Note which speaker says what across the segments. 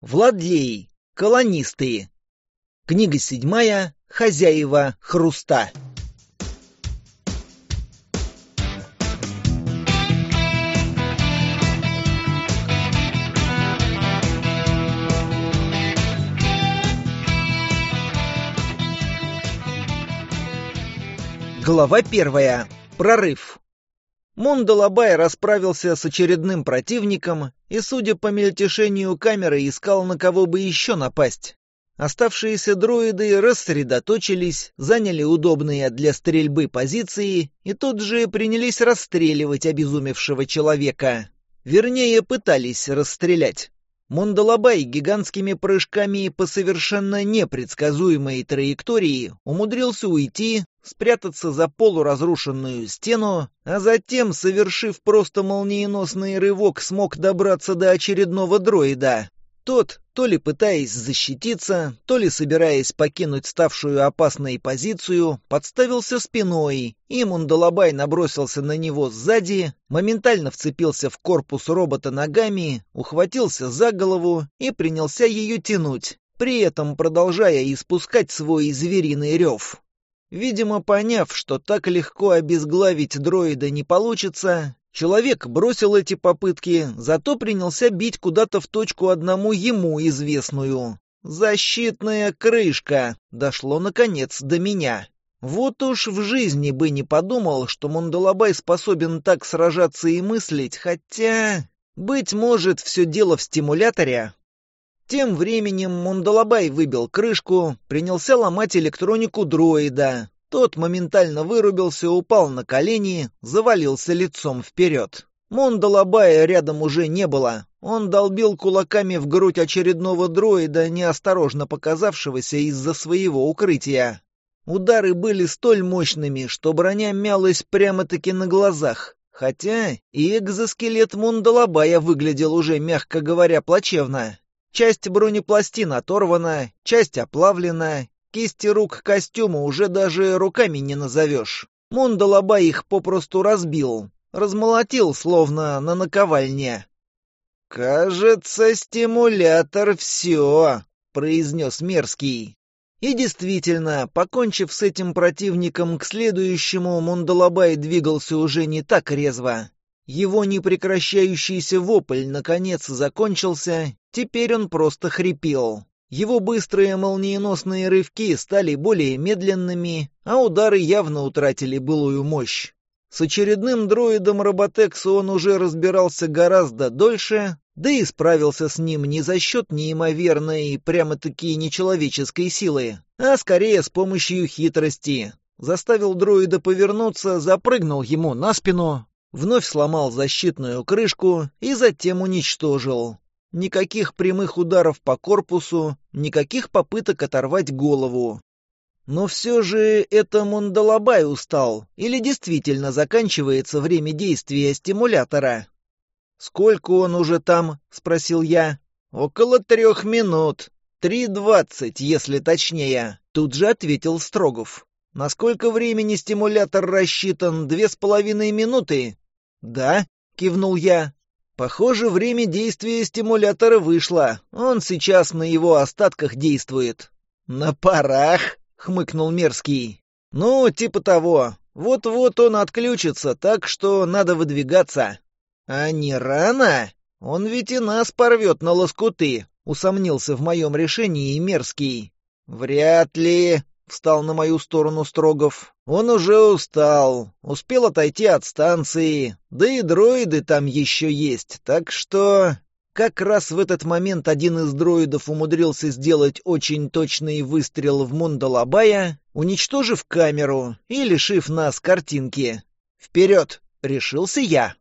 Speaker 1: Владей. Колонисты. Книга седьмая. Хозяева хруста. Глава первая. Прорыв. Мундалабай расправился с очередным противником и, судя по мельтешению камеры, искал на кого бы еще напасть. Оставшиеся дроиды рассредоточились, заняли удобные для стрельбы позиции и тут же принялись расстреливать обезумевшего человека. Вернее, пытались расстрелять. Мондалабай гигантскими прыжками по совершенно непредсказуемой траектории умудрился уйти, спрятаться за полуразрушенную стену, а затем, совершив просто молниеносный рывок, смог добраться до очередного дроида. Тот, то ли пытаясь защититься, то ли собираясь покинуть ставшую опасной позицию, подставился спиной, и Мундалабай набросился на него сзади, моментально вцепился в корпус робота ногами, ухватился за голову и принялся ее тянуть, при этом продолжая испускать свой звериный рев. Видимо, поняв, что так легко обезглавить дроида не получится, человек бросил эти попытки, зато принялся бить куда-то в точку одному ему известную. «Защитная крышка!» дошло, наконец, до меня. Вот уж в жизни бы не подумал, что Мондалабай способен так сражаться и мыслить, хотя... Быть может, все дело в стимуляторе, тем временем Мундалабай выбил крышку, принялся ломать электронику дроида. Тот моментально вырубился, упал на колени, завалился лицом вперед. Мундалабая рядом уже не было. Он долбил кулаками в грудь очередного дроида, неосторожно показавшегося из-за своего укрытия. Удары были столь мощными, что броня мялась прямо-таки на глазах. Хотя и экзоскелет Мундалабая выглядел уже, мягко говоря, плачевно. Часть бронепластин оторвана, часть оплавлена, кисти рук костюма уже даже руками не назовешь. Мундалаба их попросту разбил, размолотил, словно на наковальне. «Кажется, стимулятор все», — произнес Мерзкий. И действительно, покончив с этим противником, к следующему Мундалабай двигался уже не так резво. Его непрекращающийся вопль наконец закончился, Теперь он просто хрипел. Его быстрые молниеносные рывки стали более медленными, а удары явно утратили былую мощь. С очередным дроидом Роботекса он уже разбирался гораздо дольше, да и справился с ним не за счет неимоверной, прямо-таки нечеловеческой силы, а скорее с помощью хитрости. Заставил дроида повернуться, запрыгнул ему на спину, вновь сломал защитную крышку и затем уничтожил. Никаких прямых ударов по корпусу, никаких попыток оторвать голову. Но все же это Мандалабай устал, или действительно заканчивается время действия стимулятора. «Сколько он уже там?» — спросил я. «Около трех минут. Три двадцать, если точнее», — тут же ответил Строгов. «Насколько времени стимулятор рассчитан? Две с половиной минуты?» «Да», — кивнул я. Похоже, время действия стимулятора вышло. Он сейчас на его остатках действует. На парах, хмыкнул Мерзкий. Ну, типа того. Вот-вот он отключится, так что надо выдвигаться. А не рано? Он ведь и нас порвет на лоскуты, усомнился в моем решении и Мерзкий. Вряд ли, — встал на мою сторону Строгов. «Он уже устал, успел отойти от станции, да и дроиды там еще есть, так что...» Как раз в этот момент один из дроидов умудрился сделать очень точный выстрел в Мундалабая, уничтожив камеру и лишив нас картинки. «Вперед!» — решился я.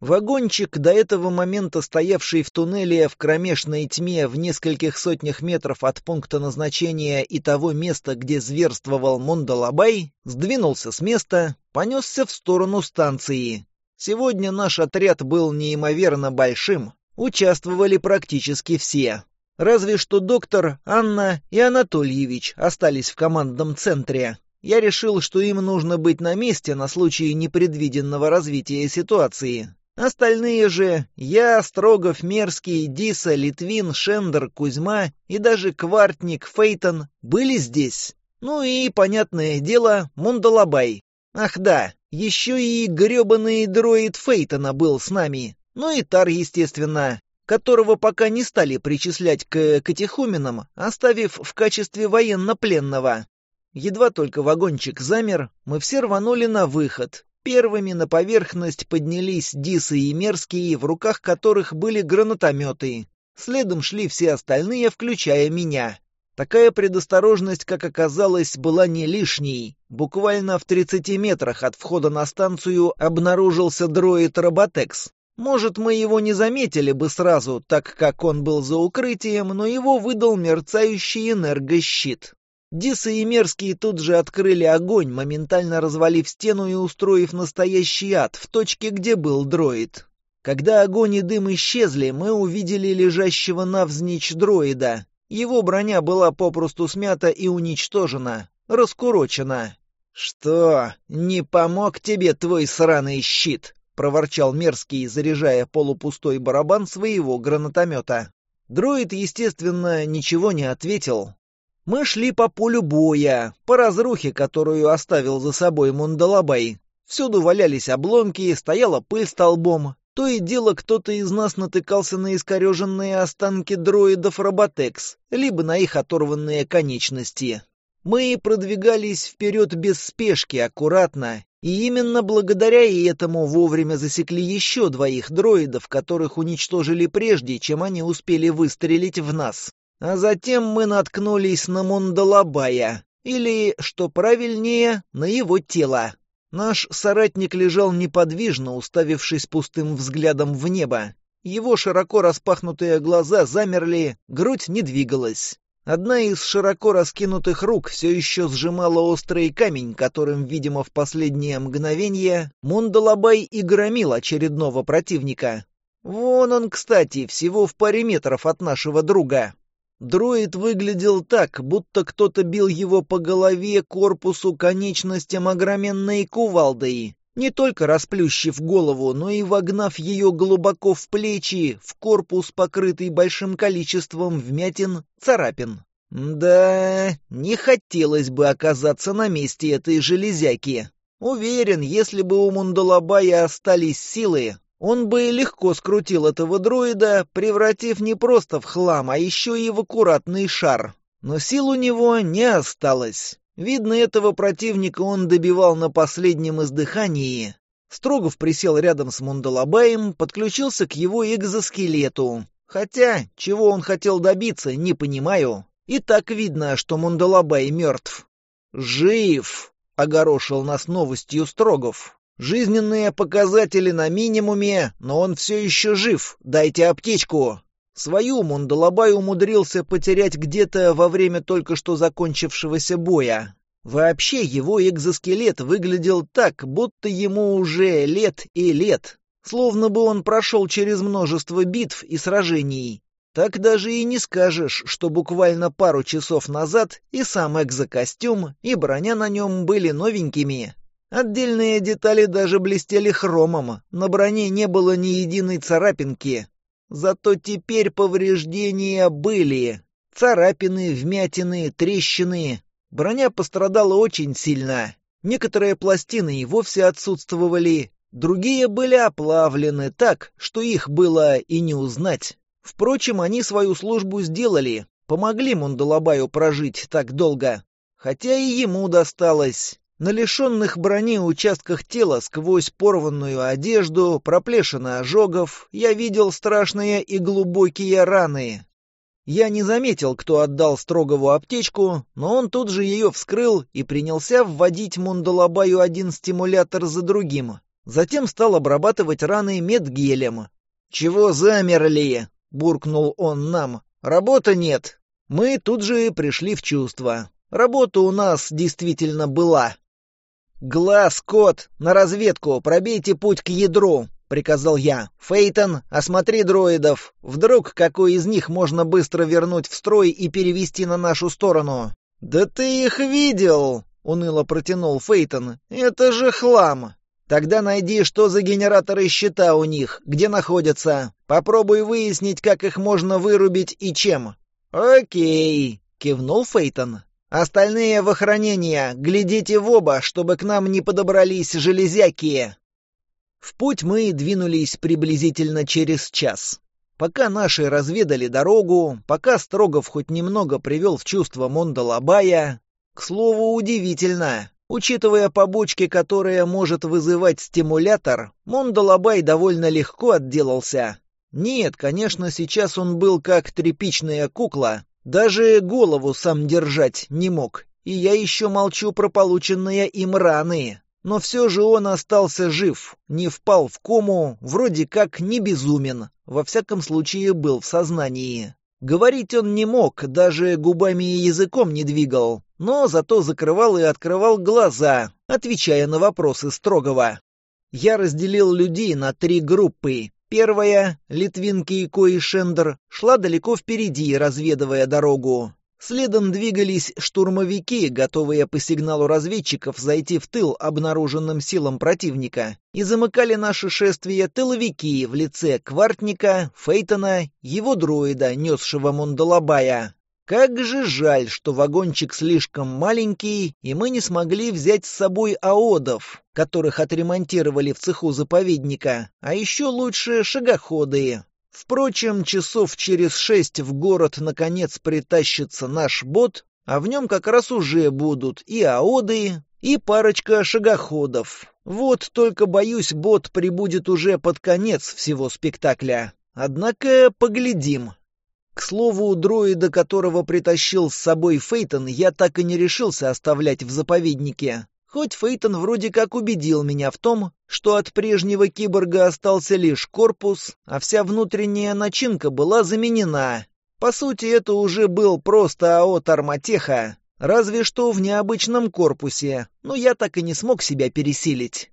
Speaker 1: Вагончик, до этого момента стоявший в туннеле в кромешной тьме в нескольких сотнях метров от пункта назначения и того места, где зверствовал Мондалабай, сдвинулся с места, понесся в сторону станции. Сегодня наш отряд был неимоверно большим, участвовали практически все. Разве что доктор, Анна и Анатольевич остались в командном центре. Я решил, что им нужно быть на месте на случай непредвиденного развития ситуации, Остальные же — я, Строгов, Мерзкий, Диса, Литвин, Шендер, Кузьма и даже Квартник, Фейтон — были здесь. Ну и, понятное дело, Мундалабай. Ах да, еще и грёбаный дроид Фейтона был с нами. Ну и Тар, естественно, которого пока не стали причислять к катехуменам, оставив в качестве военнопленного. Едва только вагончик замер, мы все рванули на выход, Первыми на поверхность поднялись дисы и мерзкие, в руках которых были гранатометы. Следом шли все остальные, включая меня. Такая предосторожность, как оказалось, была не лишней. Буквально в 30 метрах от входа на станцию обнаружился дроид Роботекс. Может, мы его не заметили бы сразу, так как он был за укрытием, но его выдал мерцающий энергощит. Дисы и Мерзкие тут же открыли огонь, моментально развалив стену и устроив настоящий ад в точке, где был дроид. Когда огонь и дым исчезли, мы увидели лежащего навзничь дроида. Его броня была попросту смята и уничтожена, раскурочена. «Что, не помог тебе твой сраный щит?» — проворчал Мерзкий, заряжая полупустой барабан своего гранатомета. Дроид, естественно, ничего не ответил, мы шли по полю боя, по разрухе, которую оставил за собой Мундалабай. Всюду валялись обломки, стояла пыль столбом. То и дело кто-то из нас натыкался на искореженные останки дроидов Роботекс, либо на их оторванные конечности. Мы продвигались вперед без спешки, аккуратно, и именно благодаря этому вовремя засекли еще двоих дроидов, которых уничтожили прежде, чем они успели выстрелить в нас. А затем мы наткнулись на Мундалабая, или, что правильнее, на его тело. Наш соратник лежал неподвижно, уставившись пустым взглядом в небо. Его широко распахнутые глаза замерли, грудь не двигалась. Одна из широко раскинутых рук все еще сжимала острый камень, которым, видимо, в последнее мгновение Мундалабай и громил очередного противника. Вон он, кстати, всего в паре метров от нашего друга. Дроид выглядел так, будто кто-то бил его по голове, корпусу, конечностям огроменной кувалдой, не только расплющив голову, но и вогнав ее глубоко в плечи, в корпус, покрытый большим количеством вмятин, царапин. Да, не хотелось бы оказаться на месте этой железяки. Уверен, если бы у Мундалабая остались силы, он бы легко скрутил этого дроида, превратив не просто в хлам, а еще и в аккуратный шар. Но сил у него не осталось. Видно, этого противника он добивал на последнем издыхании. Строгов присел рядом с Мундалабаем, подключился к его экзоскелету. Хотя, чего он хотел добиться, не понимаю. И так видно, что Мундалабай мертв. «Жив!» — огорошил нас новостью Строгов. Жизненные показатели на минимуме, но он все еще жив. Дайте аптечку. Свою Мундалабай умудрился потерять где-то во время только что закончившегося боя. Вообще его экзоскелет выглядел так, будто ему уже лет и лет. Словно бы он прошел через множество битв и сражений. Так даже и не скажешь, что буквально пару часов назад и сам экзокостюм, и броня на нем были новенькими, Отдельные детали даже блестели хромом, на броне не было ни единой царапинки. Зато теперь повреждения были. Царапины, вмятины, трещины. Броня пострадала очень сильно. Некоторые пластины и вовсе отсутствовали, другие были оплавлены так, что их было и не узнать. Впрочем, они свою службу сделали, помогли Мундалабаю прожить так долго. Хотя и ему досталось. На лишенных брони участках тела сквозь порванную одежду, проплешины ожогов, я видел страшные и глубокие раны. Я не заметил, кто отдал Строгову аптечку, но он тут же ее вскрыл и принялся вводить Мундалабаю один стимулятор за другим. Затем стал обрабатывать раны медгелем. «Чего замерли?» — буркнул он нам. «Работы нет». Мы тут же пришли в чувство. Работа у нас действительно была. «Глаз, кот, на разведку, пробейте путь к ядру», — приказал я. «Фейтон, осмотри дроидов. Вдруг какой из них можно быстро вернуть в строй и перевести на нашу сторону?» «Да ты их видел!» — уныло протянул Фейтон. «Это же хлам!» «Тогда найди, что за генераторы щита у них, где находятся. Попробуй выяснить, как их можно вырубить и чем». «Окей», — кивнул Фейтон. Остальные в охранение. Глядите в оба, чтобы к нам не подобрались железяки. В путь мы двинулись приблизительно через час. Пока наши разведали дорогу, пока Строгов хоть немного привел в чувство Мондалабая, к слову, удивительно, учитывая побочки, которые может вызывать стимулятор, Мондалабай довольно легко отделался. Нет, конечно, сейчас он был как тряпичная кукла, даже голову сам держать не мог. И я еще молчу про полученные им раны. Но все же он остался жив, не впал в кому, вроде как не безумен. Во всяком случае, был в сознании. Говорить он не мог, даже губами и языком не двигал, но зато закрывал и открывал глаза, отвечая на вопросы строгого. Я разделил людей на три группы. Первая, Литвинки и коишендер шла далеко впереди, разведывая дорогу. Следом двигались штурмовики, готовые по сигналу разведчиков зайти в тыл обнаруженным силам противника. И замыкали наше шествие тыловики в лице Квартника, Фейтона, его дроида, несшего Мондалабая. Как же жаль, что вагончик слишком маленький, и мы не смогли взять с собой аодов, которых отремонтировали в цеху заповедника, а еще лучше шагоходы. Впрочем, часов через шесть в город наконец притащится наш бот, а в нем как раз уже будут и аоды, и парочка шагоходов. Вот только, боюсь, бот прибудет уже под конец всего спектакля. Однако поглядим. К слову, дроида, которого притащил с собой Фейтон, я так и не решился оставлять в заповеднике. Хоть Фейтон вроде как убедил меня в том, что от прежнего киборга остался лишь корпус, а вся внутренняя начинка была заменена. По сути, это уже был просто АО «Торматеха», разве что в необычном корпусе, но я так и не смог себя пересилить.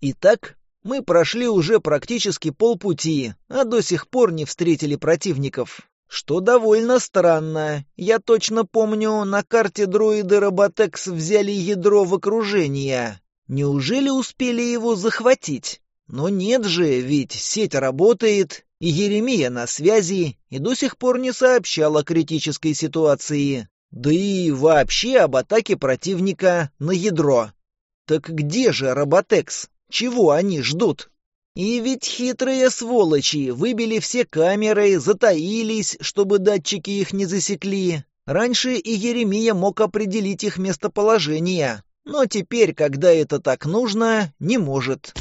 Speaker 1: Итак, мы прошли уже практически полпути, а до сих пор не встретили противников что довольно странно. Я точно помню, на карте дроиды Роботекс взяли ядро в окружение. Неужели успели его захватить? Но нет же, ведь сеть работает, и Еремия на связи, и до сих пор не сообщал о критической ситуации. Да и вообще об атаке противника на ядро. Так где же Роботекс? Чего они ждут? И ведь хитрые сволочи выбили все камеры, затаились, чтобы датчики их не засекли. Раньше и Еремия мог определить их местоположение, но теперь, когда это так нужно, не может.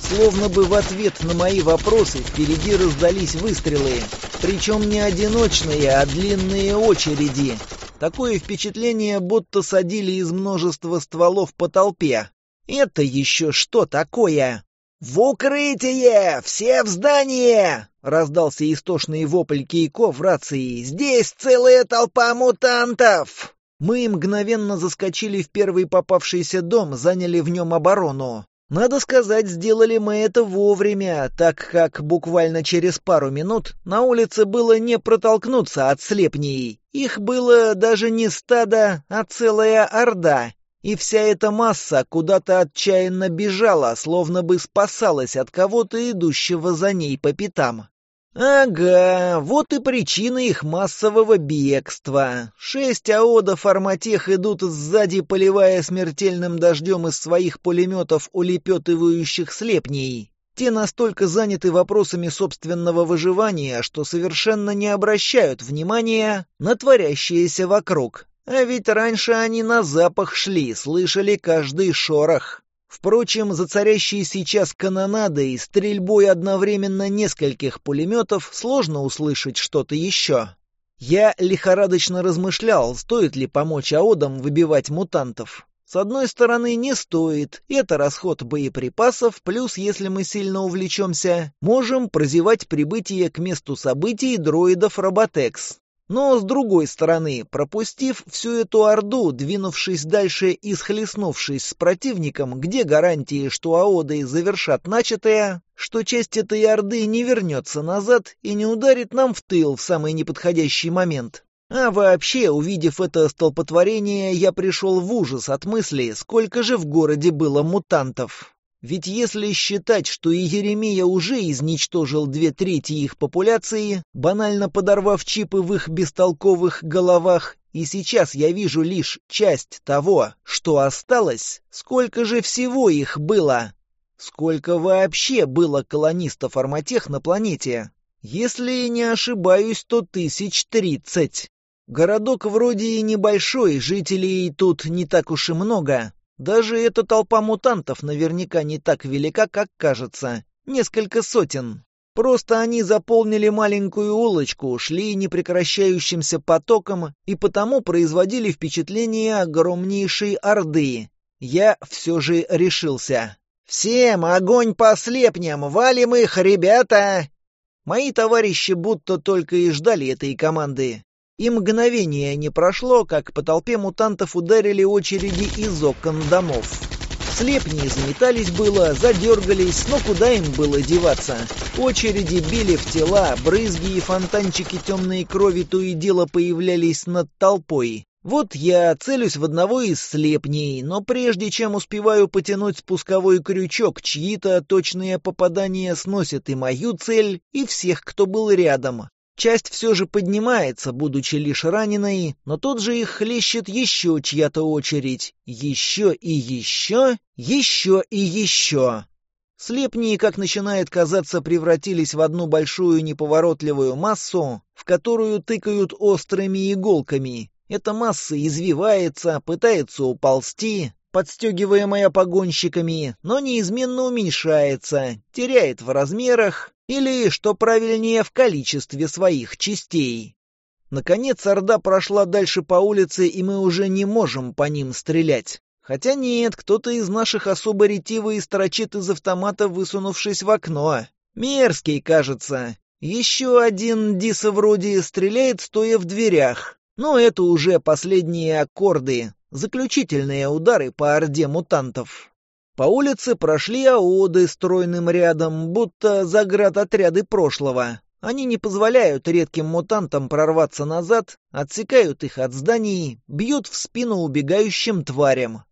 Speaker 1: Словно бы в ответ на мои вопросы впереди раздались выстрелы. Причем не одиночные, а длинные очереди. Такое впечатление, будто садили из множества стволов по толпе. Это еще что такое? «В укрытие! Все в здание!» — раздался истошный вопль Кейко в рации. «Здесь целая толпа мутантов!» Мы мгновенно заскочили в первый попавшийся дом, заняли в нем оборону. Надо сказать, сделали мы это вовремя, так как буквально через пару минут на улице было не протолкнуться от слепней. Их было даже не стадо, а целая орда, и вся эта масса куда-то отчаянно бежала, словно бы спасалась от кого-то, идущего за ней по пятам. Ага, вот и причина их массового бегства. Шесть аодов арматех идут сзади, поливая смертельным дождем из своих пулеметов улепетывающих слепней. Те настолько заняты вопросами собственного выживания, что совершенно не обращают внимания на творящееся вокруг. А ведь раньше они на запах шли, слышали каждый шорох. Впрочем, за царящей сейчас канонадой и стрельбой одновременно нескольких пулеметов сложно услышать что-то еще. Я лихорадочно размышлял, стоит ли помочь аодам выбивать мутантов. С одной стороны, не стоит, это расход боеприпасов, плюс, если мы сильно увлечемся, можем прозевать прибытие к месту событий дроидов Роботекс. Но, с другой стороны, пропустив всю эту орду, двинувшись дальше и схлестнувшись с противником, где гарантии, что аоды завершат начатое, что часть этой орды не вернется назад и не ударит нам в тыл в самый неподходящий момент? А вообще, увидев это столпотворение, я пришел в ужас от мысли, сколько же в городе было мутантов. Ведь если считать, что Иеремия уже изничтожил две трети их популяции, банально подорвав чипы в их бестолковых головах, и сейчас я вижу лишь часть того, что осталось, сколько же всего их было? Сколько вообще было колонистов Арматех на планете? Если не ошибаюсь, то тысяч тридцать. Городок вроде и небольшой, жителей тут не так уж и много, даже эта толпа мутантов наверняка не так велика, как кажется. Несколько сотен. Просто они заполнили маленькую улочку, шли непрекращающимся потоком и потому производили впечатление огромнейшей орды. Я все же решился. «Всем огонь по слепням! Валим их, ребята!» Мои товарищи будто только и ждали этой команды. И мгновение не прошло, как по толпе мутантов ударили очереди из окон домов. Слепни изметались было, задергались, но куда им было деваться? Очереди били в тела, брызги и фонтанчики темной крови то и дело появлялись над толпой. Вот я целюсь в одного из слепней, но прежде чем успеваю потянуть спусковой крючок, чьи-то точные попадания сносят и мою цель, и всех, кто был рядом. Часть все же поднимается, будучи лишь раненой, но тут же их хлещет еще чья-то очередь. Еще и еще, еще и еще. Слепни, как начинает казаться, превратились в одну большую неповоротливую массу, в которую тыкают острыми иголками. Эта масса извивается, пытается уползти, подстегиваемая погонщиками, но неизменно уменьшается, теряет в размерах, или, что правильнее, в количестве своих частей. Наконец, Орда прошла дальше по улице, и мы уже не можем по ним стрелять. Хотя нет, кто-то из наших особо ретивый строчит из автомата, высунувшись в окно. Мерзкий, кажется. Еще один Диса вроде стреляет, стоя в дверях. Но это уже последние аккорды, заключительные удары по орде мутантов. По улице прошли аоды стройным рядом, будто заградотряды прошлого. Они не позволяют редким мутантам прорваться назад, отсекают их от зданий, бьют в спину убегающим тварям.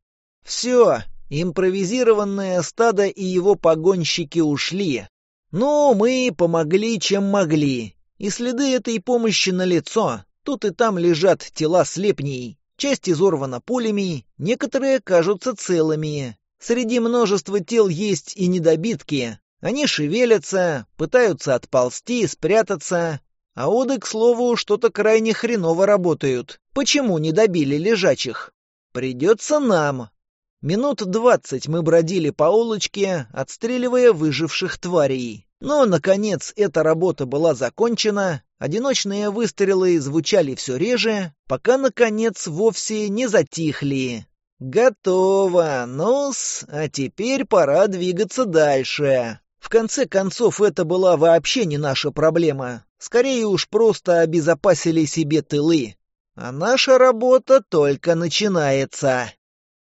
Speaker 1: Все, импровизированное стадо и его погонщики ушли. Но мы помогли, чем могли. И следы этой помощи налицо. Тут и там лежат тела слепней. Часть изорвана пулями, некоторые кажутся целыми. Среди множества тел есть и недобитки. Они шевелятся, пытаются отползти, спрятаться. А оды, к слову, что-то крайне хреново работают. Почему не добили лежачих? Придется нам. Минут двадцать мы бродили по улочке, отстреливая выживших тварей. Но, наконец, эта работа была закончена, одиночные выстрелы звучали все реже, пока, наконец, вовсе не затихли. «Готово. Ну-с, а теперь пора двигаться дальше. В конце концов, это была вообще не наша проблема. Скорее уж просто обезопасили себе тылы. А наша работа только начинается».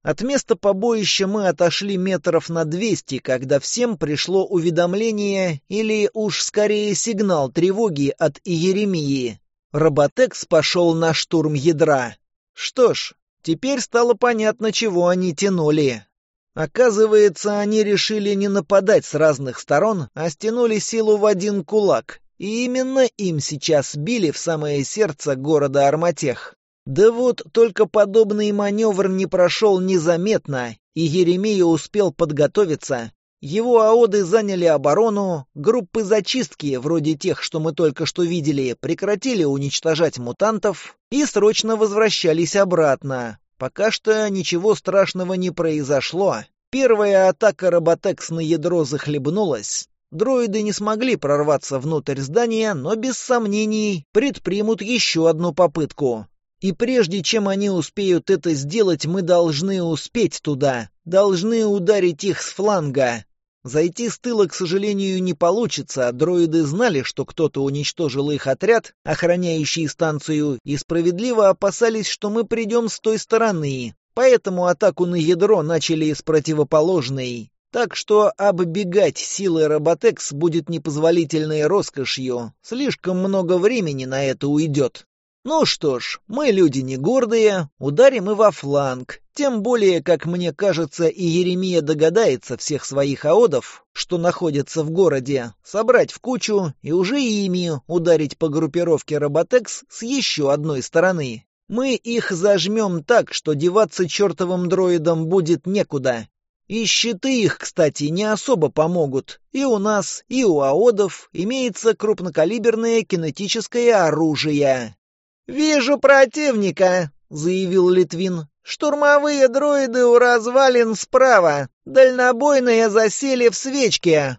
Speaker 1: От места побоища мы отошли метров на двести, когда всем пришло уведомление или уж скорее сигнал тревоги от Иеремии. Роботекс пошел на штурм ядра. Что ж, Теперь стало понятно, чего они тянули. Оказывается, они решили не нападать с разных сторон, а стянули силу в один кулак. И именно им сейчас били в самое сердце города Арматех. Да вот только подобный маневр не прошел незаметно, и Еремия успел подготовиться его АОДы заняли оборону, группы зачистки, вроде тех, что мы только что видели, прекратили уничтожать мутантов и срочно возвращались обратно. Пока что ничего страшного не произошло. Первая атака роботекс на ядро захлебнулась. Дроиды не смогли прорваться внутрь здания, но без сомнений предпримут еще одну попытку. И прежде чем они успеют это сделать, мы должны успеть туда, должны ударить их с фланга. Зайти с тыла, к сожалению, не получится, а дроиды знали, что кто-то уничтожил их отряд, охраняющий станцию, и справедливо опасались, что мы придем с той стороны. Поэтому атаку на ядро начали с противоположной. Так что оббегать силы Роботекс будет непозволительной роскошью. Слишком много времени на это уйдет. Ну что ж, мы люди не гордые, ударим и во фланг. Тем более, как мне кажется, и Еремия догадается всех своих аодов, что находятся в городе, собрать в кучу и уже ими ударить по группировке Роботекс с еще одной стороны. Мы их зажмем так, что деваться чертовым дроидам будет некуда. И щиты их, кстати, не особо помогут. И у нас, и у аодов имеется крупнокалиберное кинетическое оружие. «Вижу противника», — заявил Литвин. «Штурмовые дроиды у развалин справа. Дальнобойные засели в свечке.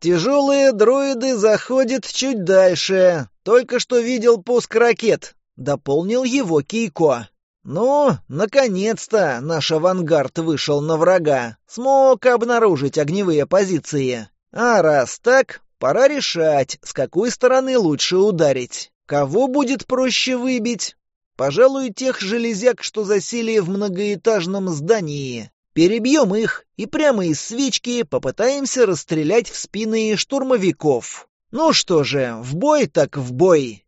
Speaker 1: Тяжелые дроиды заходят чуть дальше. Только что видел пуск ракет», — дополнил его Кейко. «Ну, наконец-то наш авангард вышел на врага. Смог обнаружить огневые позиции. А раз так, пора решать, с какой стороны лучше ударить». Кого будет проще выбить? Пожалуй, тех железяк, что засели в многоэтажном здании. Перебьем их и прямо из свечки попытаемся расстрелять в спины штурмовиков. Ну что же, в бой так в бой.